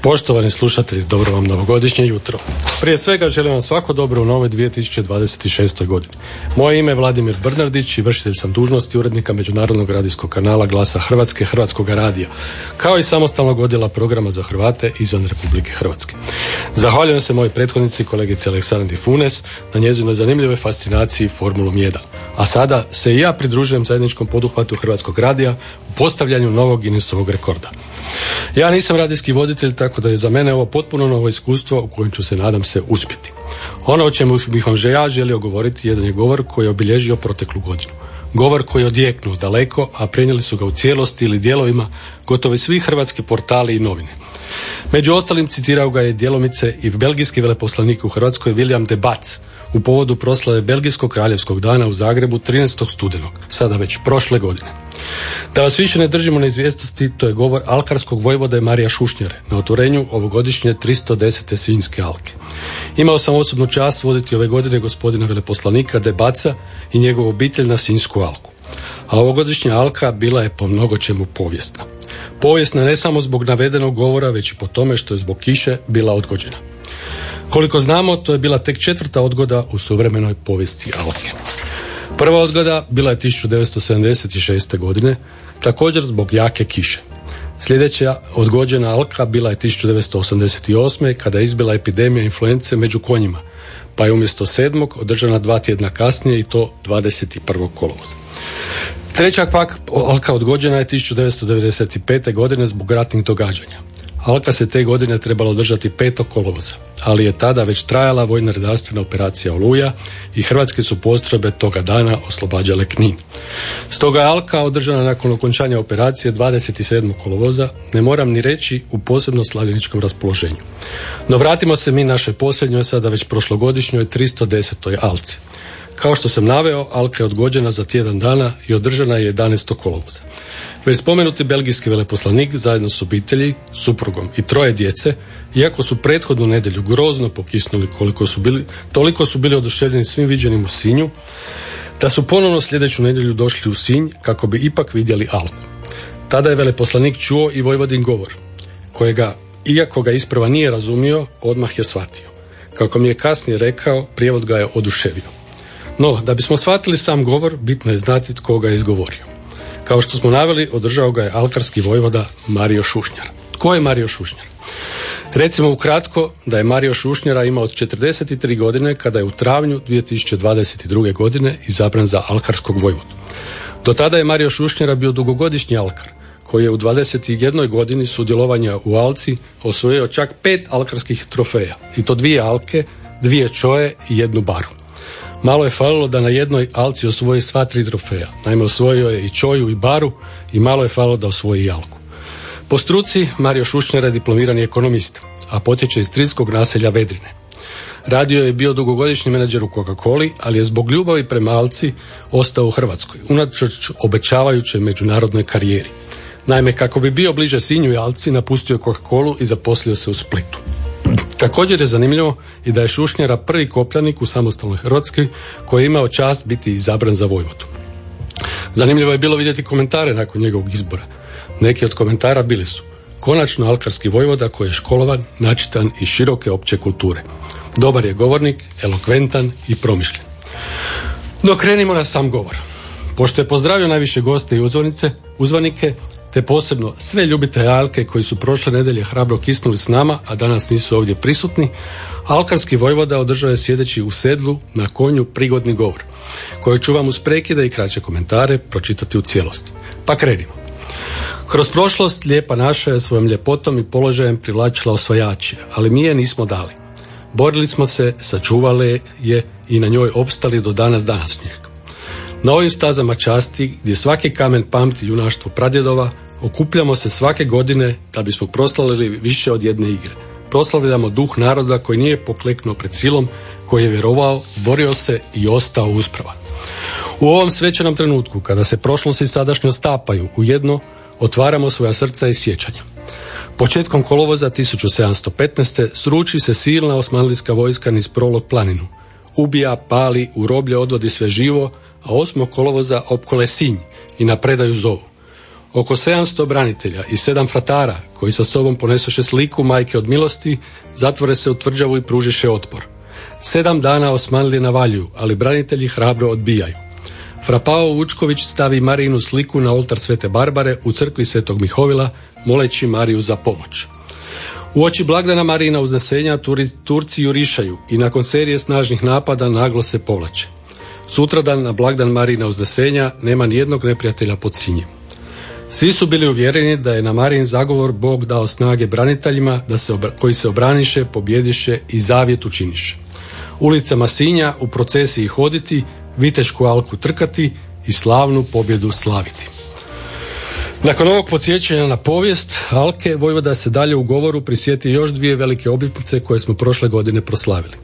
Poštovani slušatelji, dobro vam novogodišnje jutro. Prije svega želim vam svako dobro u novoj 2026. godini. Moje ime je Vladimir Brnardić i vršitelj sam dužnosti urednika Međunarodnog radijskog kanala Glasa Hrvatske, Hrvatskog radija, kao i samostalnog odjela programa za Hrvate izvan Republike Hrvatske. Zahvaljujem se mojoj prethodnici kolegici Aleksandri Funes na njezinoj zanimljivoj fascinaciji Formulom 1. A sada se i ja pridružujem zajedničkom poduhvatu Hrvatskog radija u postavljanju novog Guinnessovog rekorda. Ja nisam radijski voditelj, tako da je za mene ovo potpuno novo iskustvo u kojem ću se nadam se uspjeti. Ono o čemu bih vam ja želio govoriti jedan je govor koji je obilježio proteklu godinu. Govor koji je odjeknuo daleko, a prenijeli su ga u cijelosti ili dijelovima gotovo svi hrvatski portali i novine. Među ostalim citirao ga je djelomice i belgijski veleposlanik u Hrvatskoj William de Bac u povodu proslave Belgijskog kraljevskog dana u Zagrebu 13. studenog, sada već prošle godine. Da vas više ne držimo na izvijestnosti, to je govor alkarskog vojvoda Marija Šušnjare na otvorenju ovogodišnje 310. svinjske alke. Imao sam osobnu čast voditi ove godine gospodina veleposlanika Debaca i njegovu obitelj na Sinjsku alku. A ovogodišnja alka bila je po mnogo čemu povijesna. Povijesna ne samo zbog navedenog govora, već i po tome što je zbog kiše bila odgođena. Koliko znamo, to je bila tek četvrta odgoda u suvremenoj povijesti alke. Prva odgoda bila je 1976. godine, također zbog jake kiše. Sljedeća odgođena alka bila je 1988. kada je izbila epidemija influence među konjima, pa je umjesto sedmog održana dva tjedna kasnije i to 21. kolovoza. Treća pak alka odgođena je 1995. godine zbog ratnih događanja. Alka se te godine trebalo održati 5. kolovoza, ali je tada već trajala vojna redarstvena operacija Oluja i hrvatske su postrojbe toga dana oslobađale Knin. Stoga je Alka održana nakon okončanja operacije 27. kolovoza, ne moram ni reći u posebno slavljeničkom raspoloženju. No vratimo se mi našoj posljednjoj, sada već prošlogodišnjoj 310. Alci. Kao što sam naveo, Alka je odgođena za tjedan dana i održana je 11. kolovoza. Već spomenuti belgijski veleposlanik zajedno s obitelji, suprugom i troje djece, iako su prethodnu nedjelju grozno pokisnuli koliko su bili, toliko su bili oduševljeni svim viđenim u Sinju, da su ponovno sljedeću nedjelju došli u Sinj kako bi ipak vidjeli Alku. Tada je veleposlanik čuo i Vojvodin govor, kojega, iako ga isprava nije razumio, odmah je shvatio. Kako mi je kasnije rekao, prijevod ga je oduševio. No, da bismo shvatili sam govor, bitno je znati tko ga je izgovorio. Kao što smo naveli, održao ga je alkarski vojvoda Mario Šušnjar. Tko je Mario Šušnjar? Recimo ukratko da je Mario Šušnjara imao od 43 godine kada je u travnju 2022. godine izabran za alkarskog vojvodu. Do tada je Mario Šušnjara bio dugogodišnji alkar, koji je u 21. godini sudjelovanja u Alci osvojio čak pet alkarskih trofeja, i to dvije alke, dvije čoje i jednu baru. Malo je falilo da na jednoj Alci osvoji sva tri trofeja. Naime, osvojio je i Čoju i Baru i malo je falilo da osvoji i Alku. Po struci, Mario Šušnjar je diplomirani ekonomist, a potječe iz trilskog naselja Vedrine. Radio je bio dugogodišnji menadžer u Coca-Coli, ali je zbog ljubavi prema Alci ostao u Hrvatskoj, unatoč obećavajućoj međunarodnoj karijeri. Naime, kako bi bio bliže Sinju i Alci, napustio Coca-Colu i zaposlio se u Splitu. Također je zanimljivo i da je Šušnjara prvi kopljanik u samostalnoj Hrvatskoj koji je imao čast biti izabran za vojvodu. Zanimljivo je bilo vidjeti komentare nakon njegovog izbora. Neki od komentara bili su konačno alkarski vojvoda koji je školovan, načitan i široke opće kulture. Dobar je govornik, elokventan i promišljen. No krenimo na sam govor. Pošto je pozdravio najviše goste i uzvanice, uzvanike, te posebno sve ljubitelje Alke koji su prošle nedelje hrabro kisnuli s nama, a danas nisu ovdje prisutni, Alkarski vojvoda održao je sjedeći u sedlu na konju prigodni govor, koji ću vam uz prekide i kraće komentare pročitati u cijelosti. Pa krenimo. Kroz prošlost lijepa naša je svojom ljepotom i položajem privlačila osvajače, ali mi je nismo dali. Borili smo se, sačuvali je i na njoj opstali do danas današnjeg. Na ovim stazama časti, gdje svaki kamen pamti junaštvo pradjedova, okupljamo se svake godine da bismo proslavili više od jedne igre. Proslavljamo duh naroda koji nije pokleknuo pred silom, koji je vjerovao, borio se i ostao uspravan. U ovom svećanom trenutku, kada se prošlost i sadašnjost stapaju u jedno, otvaramo svoja srca i sjećanja. Početkom kolovoza 1715. sruči se silna osmanlijska vojska niz prolog planinu. Ubija, pali, u roblje odvodi sve živo, a 8. kolovoza opkole Sinj i na predaju zovu. Oko 700 branitelja i sedam fratara koji sa sobom ponesoše sliku majke od milosti, zatvore se u tvrđavu i pružiše otpor. Sedam dana osmanili navaljuju, ali branitelji hrabro odbijaju. Frapao Vučković stavi Marinu sliku na oltar Svete Barbare u crkvi Svetog Mihovila, moleći Mariju za pomoć. U oči blagdana Marina uznesenja Turci jurišaju i nakon serije snažnih napada naglo se povlače. Sutradan na blagdan Marina uznesenja nema nijednog neprijatelja pod sinjem. Svi su bili uvjereni da je na Marin zagovor Bog dao snage braniteljima da se koji se obraniše, pobjediše i zavjet učiniše. Ulicama Sinja u procesiji hoditi, Vitešku alku trkati i slavnu pobjedu slaviti. Nakon ovog podsjećanja na povijest Alke, Vojvoda se dalje u govoru prisjeti još dvije velike obljetnice koje smo prošle godine proslavili.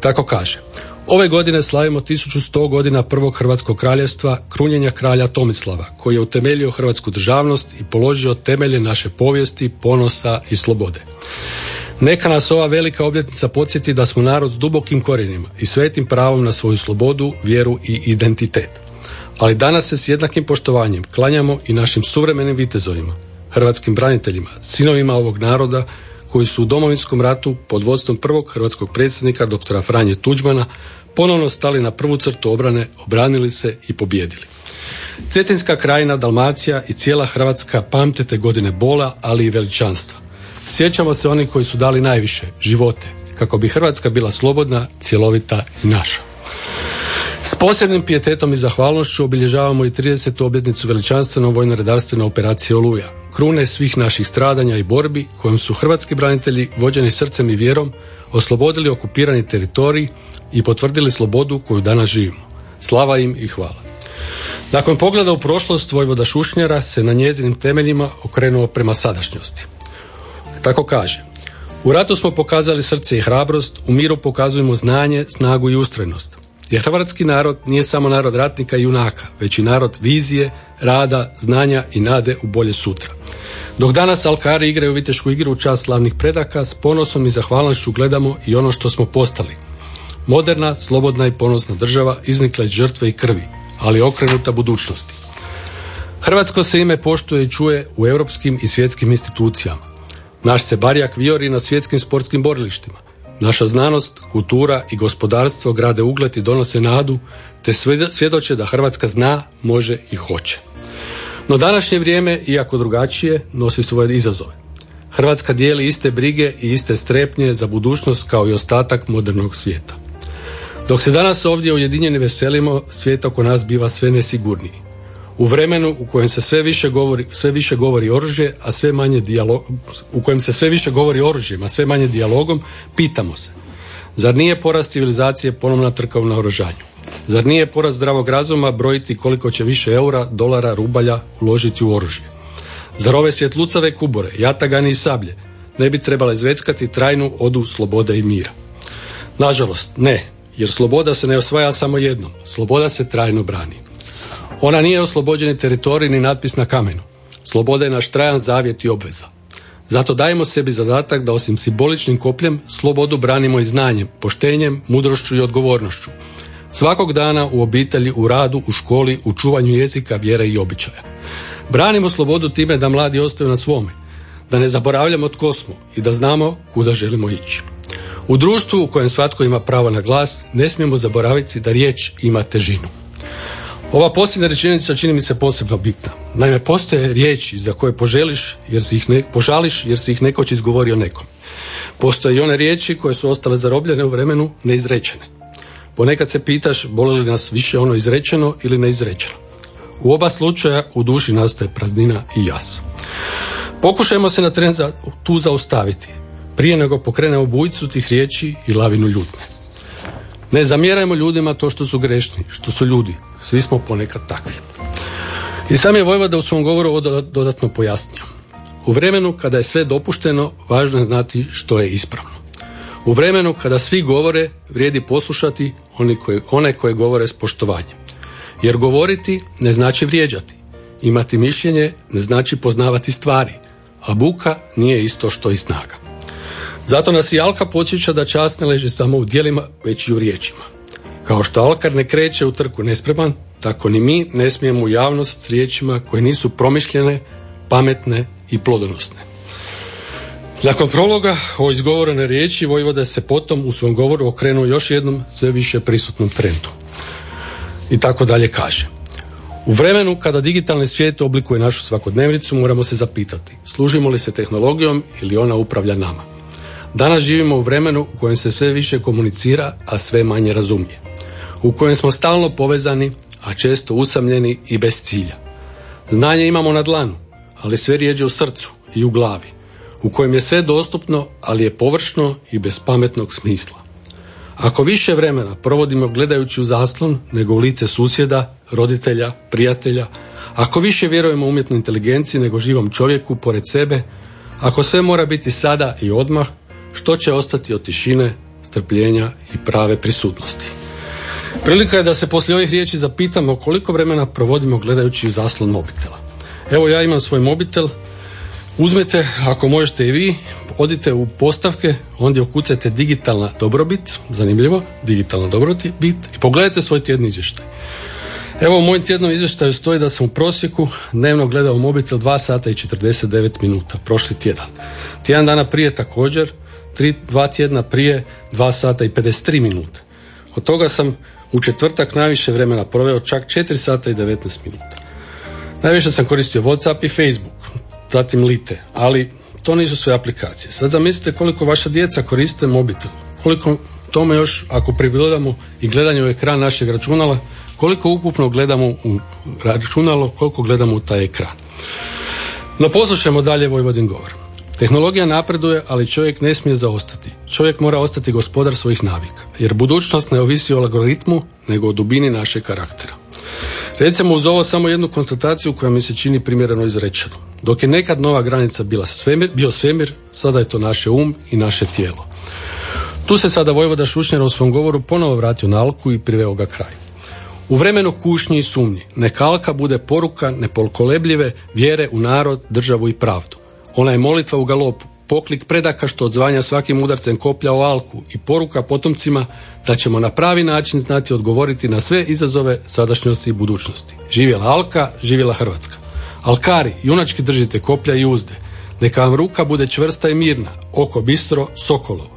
Tako kaže, ove godine slavimo 1100 godina prvog Hrvatskog kraljevstva, krunjenja kralja Tomislava, koji je utemeljio hrvatsku državnost i položio temelje naše povijesti, ponosa i slobode. Neka nas ova velika obljetnica podsjeti da smo narod s dubokim korijenima i svetim pravom na svoju slobodu, vjeru i identitet. Ali danas se s jednakim poštovanjem klanjamo i našim suvremenim vitezovima, hrvatskim braniteljima, sinovima ovog naroda koji su u domovinskom ratu pod vodstvom prvog hrvatskog predsjednika doktora Franje Tuđmana ponovno stali na prvu crtu obrane, obranili se i pobjedili. Cetinska krajina, Dalmacija i cijela Hrvatska pamtete godine bola, ali i veličanstva. Sjećamo se oni koji su dali najviše, živote, kako bi Hrvatska bila slobodna, cjelovita i naša. S posebnim pijetetom i zahvalnošću obilježavamo i 30. obljetnicu veličanstveno vojno-redarstvene operacije Oluja, krune svih naših stradanja i borbi kojom su hrvatski branitelji vođeni srcem i vjerom oslobodili okupirani teritorij i potvrdili slobodu koju danas živimo. Slava im i hvala. Nakon pogleda u prošlost Vojvoda Šušnjara se na njezinim temeljima okrenuo prema sadašnjosti. Tako kaže, u ratu smo pokazali srce i hrabrost, u miru pokazujemo znanje, snagu i ustrajnost. Jer hrvatski narod nije samo narod ratnika i junaka, već i narod vizije, rada, znanja i nade u bolje sutra. Dok danas Alkari igraju vitešku igru u čast slavnih predaka, s ponosom i zahvalnošću gledamo i ono što smo postali. Moderna, slobodna i ponosna država iznikla iz žrtve i krvi, ali okrenuta budućnosti. Hrvatsko se ime poštuje i čuje u europskim i svjetskim institucijama. Naš se barjak viori na svjetskim sportskim borilištima. Naša znanost, kultura i gospodarstvo grade ugled i donose nadu, te svjedoče da Hrvatska zna, može i hoće. No današnje vrijeme, iako drugačije, nosi svoje izazove. Hrvatska dijeli iste brige i iste strepnje za budućnost kao i ostatak modernog svijeta. Dok se danas ovdje ujedinjeni veselimo, svijet oko nas biva sve nesigurniji. U vremenu u kojem se sve više govori, sve više govori oružje, a sve manje dijalog, u kojem se sve više govori oružjem, a sve manje dijalogom, pitamo se. Zar nije porast civilizacije ponovna trka u naoružanju? Zar nije porast zdravog razuma brojiti koliko će više eura, dolara, rubalja uložiti u oružje? Zar ove svjetlucave kubore, jatagani i sablje ne bi trebale zveckati trajnu odu slobode i mira? Nažalost, ne, jer sloboda se ne osvaja samo jednom, sloboda se trajno brani. Ona nije oslobođeni teritorij ni natpis na kamenu. Sloboda je naš trajan zavjet i obveza. Zato dajemo sebi zadatak da osim simboličnim kopljem slobodu branimo i znanjem, poštenjem, mudrošću i odgovornošću. Svakog dana u obitelji, u radu, u školi, u čuvanju jezika, vjere i običaja. Branimo slobodu time da mladi ostaju na svome, da ne zaboravljamo tko smo i da znamo kuda želimo ići. U društvu u kojem svatko ima pravo na glas, ne smijemo zaboraviti da riječ ima težinu. Ova posljednja rečenica čini mi se posebno bitna. Naime, postoje riječi za koje poželiš jer si ih ne, požališ jer si ih nekoć izgovorio nekom. Postoje i one riječi koje su ostale zarobljene u vremenu neizrečene. Ponekad se pitaš boli li nas više ono izrečeno ili neizrečeno. U oba slučaja u duši nastaje praznina i jas. Pokušajmo se na tren za, tu zaustaviti prije nego pokrenemo bujcu tih riječi i lavinu ljutne. Ne zamjerajmo ljudima to što su grešni, što su ljudi. Svi smo ponekad takvi. I sam je Vojvoda u svom govoru dodatno pojasnio. U vremenu kada je sve dopušteno, važno je znati što je ispravno. U vremenu kada svi govore, vrijedi poslušati oni koje, one koje govore s poštovanjem. Jer govoriti ne znači vrijeđati. Imati mišljenje ne znači poznavati stvari, a buka nije isto što i snaga. Zato nas i Alka podsjeća da čast ne leži samo u dijelima, već i u riječima. Kao što alkar ne kreće u trku nespreman, tako ni mi ne smijemo u javnost s riječima koje nisu promišljene, pametne i plodonosne. Nakon prologa o izgovorene riječi Vojvoda se potom u svom govoru okrenuo još jednom sve više prisutnom trendu. I tako dalje kaže. U vremenu kada digitalni svijet oblikuje našu svakodnevnicu moramo se zapitati služimo li se tehnologijom ili ona upravlja nama. Danas živimo u vremenu u kojem se sve više komunicira, a sve manje razumije. U kojem smo stalno povezani, a često usamljeni i bez cilja. Znanje imamo na dlanu, ali sve rijeđe u srcu i u glavi. U kojem je sve dostupno, ali je površno i bez pametnog smisla. Ako više vremena provodimo gledajući u zaslon nego u lice susjeda, roditelja, prijatelja, ako više vjerujemo umjetnoj inteligenciji nego živom čovjeku pored sebe, ako sve mora biti sada i odmah, što će ostati od tišine, strpljenja i prave prisutnosti. Prilika je da se poslije ovih riječi zapitamo koliko vremena provodimo gledajući zaslon mobitela. Evo ja imam svoj mobitel, uzmete, ako možete i vi, odite u postavke, ondje ukucajte digitalna dobrobit, zanimljivo, digitalna dobrobit i pogledajte svoj tjedni izvještaj. Evo u mojem tjednom izvještaju stoji da sam u prosjeku dnevno gledao mobitel 2 sata i 49 minuta, prošli tjedan. Tjedan dana prije također, tri, dva tjedna prije 2 sata i 53 minuta. Od toga sam u četvrtak najviše vremena proveo čak 4 sata i 19 minuta. Najviše sam koristio Whatsapp i Facebook, zatim Lite, ali to nisu sve aplikacije. Sad zamislite koliko vaša djeca koriste mobitel, koliko tome još ako pridodamo i gledanje u ekran našeg računala, koliko ukupno gledamo u računalo, koliko gledamo u taj ekran. No poslušajmo dalje Vojvodin govor. Tehnologija napreduje, ali čovjek ne smije zaostati. Čovjek mora ostati gospodar svojih navika, jer budućnost ne ovisi o algoritmu, nego o dubini našeg karaktera. Recimo uz ovo samo jednu konstataciju koja mi se čini primjereno izrečeno. Dok je nekad nova granica bila svemir, bio svemir, sada je to naše um i naše tijelo. Tu se sada Vojvoda Šušnjera u svom govoru ponovo vratio na Alku i priveo ga kraju. U vremenu kušnji i sumnji, neka Alka bude poruka nepolkolebljive vjere u narod, državu i pravdu. Ona je molitva u galopu, poklik predaka što odzvanja svakim udarcem koplja o Alku i poruka potomcima da ćemo na pravi način znati odgovoriti na sve izazove sadašnjosti i budućnosti. Živjela Alka, živjela Hrvatska. Alkari, junački držite koplja i uzde. Neka vam ruka bude čvrsta i mirna, oko bistro, sokolovo.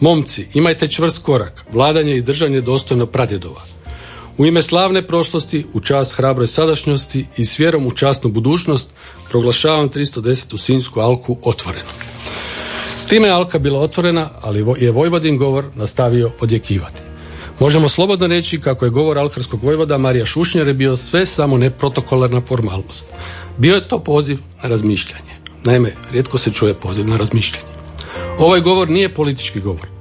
Momci, imajte čvrst korak, vladanje i držanje dostojno pradjedova. U ime slavne prošlosti, u čast hrabroj sadašnjosti i s vjerom u časnu budućnost proglašavam 310. Sinjsku alku otvorenu. Time je alka bila otvorena, ali je Vojvodin govor nastavio odjekivati. Možemo slobodno reći kako je govor alkarskog vojvoda Marija Šušnjare bio sve samo ne protokolarna formalnost. Bio je to poziv na razmišljanje. Naime, rijetko se čuje poziv na razmišljanje. Ovaj govor nije politički govor,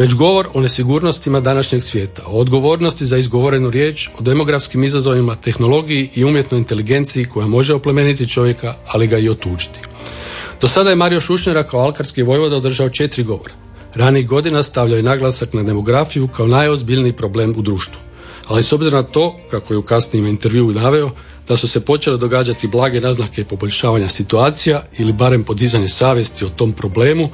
već govor o nesigurnostima današnjeg svijeta, o odgovornosti za izgovorenu riječ, o demografskim izazovima, tehnologiji i umjetnoj inteligenciji koja može oplemeniti čovjeka, ali ga i otuđiti. Do sada je Mario Šušnjera kao alkarski vojvoda održao četiri govora. Ranih godina stavljao je naglasak na demografiju kao najozbiljniji problem u društvu. Ali s obzirom na to, kako je u kasnijem intervjuu naveo, da su se počele događati blage naznake poboljšavanja situacija ili barem podizanje savjesti o tom problemu,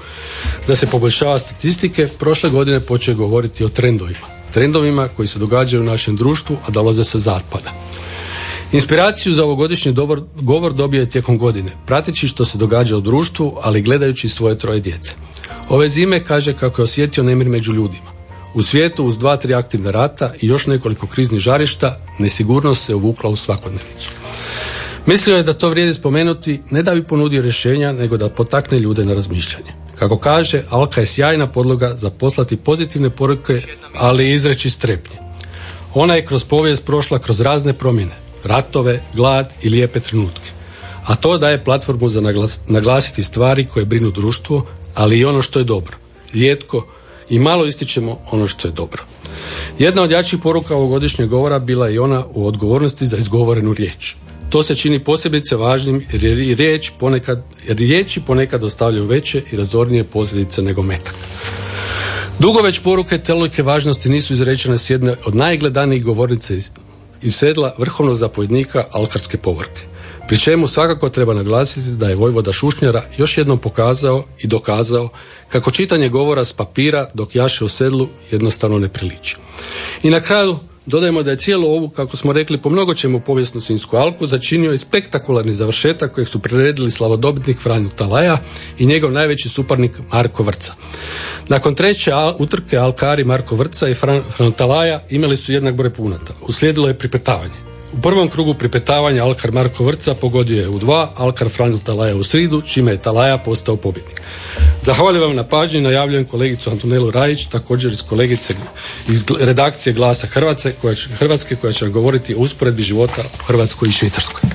da se poboljšava statistike, prošle godine počeo govoriti o trendovima. Trendovima koji se događaju u našem društvu, a dolaze sa zapada. Inspiraciju za ovogodišnji govor, govor dobio je tijekom godine, prateći što se događa u društvu, ali gledajući svoje troje djece. Ove zime kaže kako je osjetio nemir među ljudima. U svijetu uz dva, tri aktivna rata i još nekoliko kriznih žarišta, nesigurnost se uvukla u svakodnevicu. Mislio je da to vrijedi spomenuti ne da bi ponudio rješenja, nego da potakne ljude na razmišljanje. Kako kaže, Alka je sjajna podloga za poslati pozitivne poruke, ali i izreći strepnje. Ona je kroz povijest prošla kroz razne promjene, ratove, glad i lijepe trenutke. A to daje platformu za naglasiti stvari koje brinu društvo, ali i ono što je dobro. Rijetko, i malo ističemo ono što je dobro. Jedna od jačih poruka ovogodišnjeg govora bila je ona u odgovornosti za izgovorenu riječ. To se čini posebice važnim jer je riječ ponekad, jer riječi ponekad ostavljaju veće i razornije posljedice nego metak. Dugo već poruke tolike važnosti nisu izrečene s jedne od najgledanijih govornice iz, iz sedla vrhovnog zapovjednika alkarske povorke. Pri čemu svakako treba naglasiti da je Vojvoda Šušnjara još jednom pokazao i dokazao kako čitanje govora s papira dok jaše u sedlu jednostavno ne priliči. I na kraju Dodajemo da je cijelu ovu, kako smo rekli, po mnogo čemu povijesnu Sinjsku alku začinio i spektakularni završetak kojeg su priredili slavodobitnik Franjo Talaja i njegov najveći suparnik Marko Vrca. Nakon treće utrke Alkari Marko Vrca i Franjo Talaja imali su jednak broj punata. Uslijedilo je pripetavanje. U prvom krugu pripetavanja Alkar Marko Vrca pogodio je u dva, Alkar Franjo Talaja u sridu, čime je Talaja postao pobjednik. Zahvaljujem vam na pažnji, najavljujem kolegicu Antonelu Rajić, također iz kolegice iz redakcije Glasa Hrvatske koja će, Hrvatske koja će govoriti o usporedbi života u Hrvatskoj i Švicarskoj.